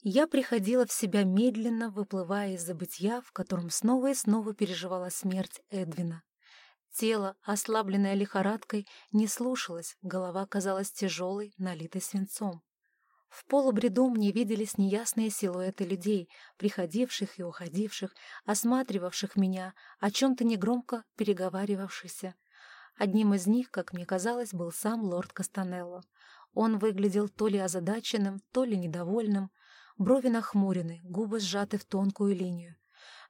Я приходила в себя медленно, выплывая из забытья, в котором снова и снова переживала смерть Эдвина. Тело, ослабленное лихорадкой, не слушалось, голова казалась тяжелой, налитой свинцом. В полубреду мне виделись неясные силуэты людей, приходивших и уходивших, осматривавших меня, о чем-то негромко переговаривавшихся. Одним из них, как мне казалось, был сам лорд Кастанелло. Он выглядел то ли озадаченным, то ли недовольным, брови нахмурены, губы сжаты в тонкую линию.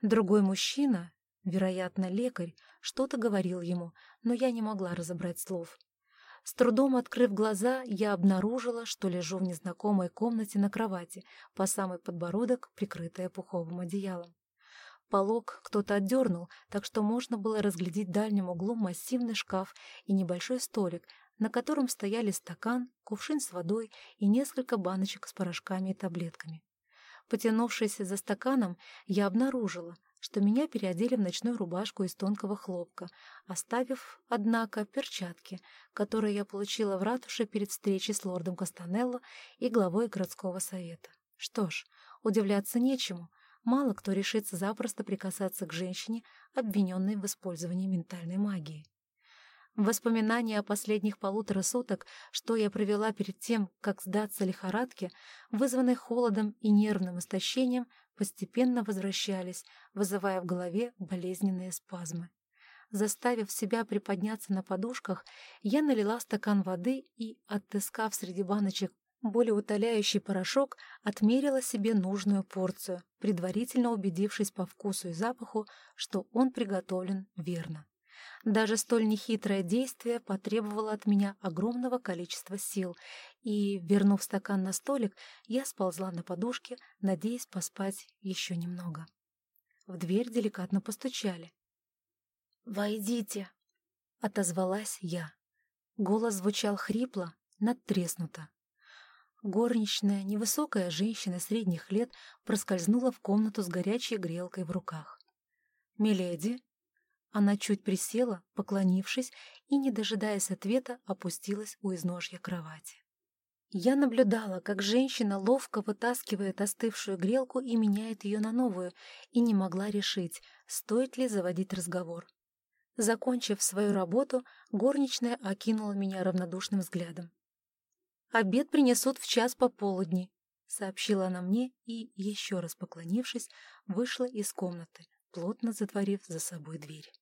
Другой мужчина, вероятно, лекарь, что-то говорил ему, но я не могла разобрать слов. С трудом открыв глаза, я обнаружила, что лежу в незнакомой комнате на кровати, по самый подбородок, прикрытая пуховым одеялом. Полог кто-то отдернул, так что можно было разглядеть в дальнем углу массивный шкаф и небольшой столик, на котором стояли стакан, кувшин с водой и несколько баночек с порошками и таблетками. Потянувшись за стаканом, я обнаружила, что меня переодели в ночную рубашку из тонкого хлопка, оставив, однако, перчатки, которые я получила в ратуше перед встречей с лордом Кастанелло и главой городского совета. Что ж, удивляться нечему. Мало кто решится запросто прикасаться к женщине, обвиненной в использовании ментальной магии. Воспоминания о последних полутора суток, что я провела перед тем, как сдаться лихорадке, вызванной холодом и нервным истощением, постепенно возвращались, вызывая в голове болезненные спазмы. Заставив себя приподняться на подушках, я налила стакан воды и, отыскав среди баночек более утоляющий порошок, отмерила себе нужную порцию, предварительно убедившись по вкусу и запаху, что он приготовлен верно. Даже столь нехитрое действие потребовало от меня огромного количества сил, и, вернув стакан на столик, я сползла на подушке, надеясь поспать еще немного. В дверь деликатно постучали. «Войдите!» — отозвалась я. Голос звучал хрипло, надтреснуто. Горничная, невысокая женщина средних лет проскользнула в комнату с горячей грелкой в руках. «Миледи!» Она чуть присела, поклонившись, и, не дожидаясь ответа, опустилась у изножья кровати. Я наблюдала, как женщина ловко вытаскивает остывшую грелку и меняет ее на новую, и не могла решить, стоит ли заводить разговор. Закончив свою работу, горничная окинула меня равнодушным взглядом. «Обед принесут в час пополудни», — сообщила она мне и, еще раз поклонившись, вышла из комнаты, плотно затворив за собой дверь.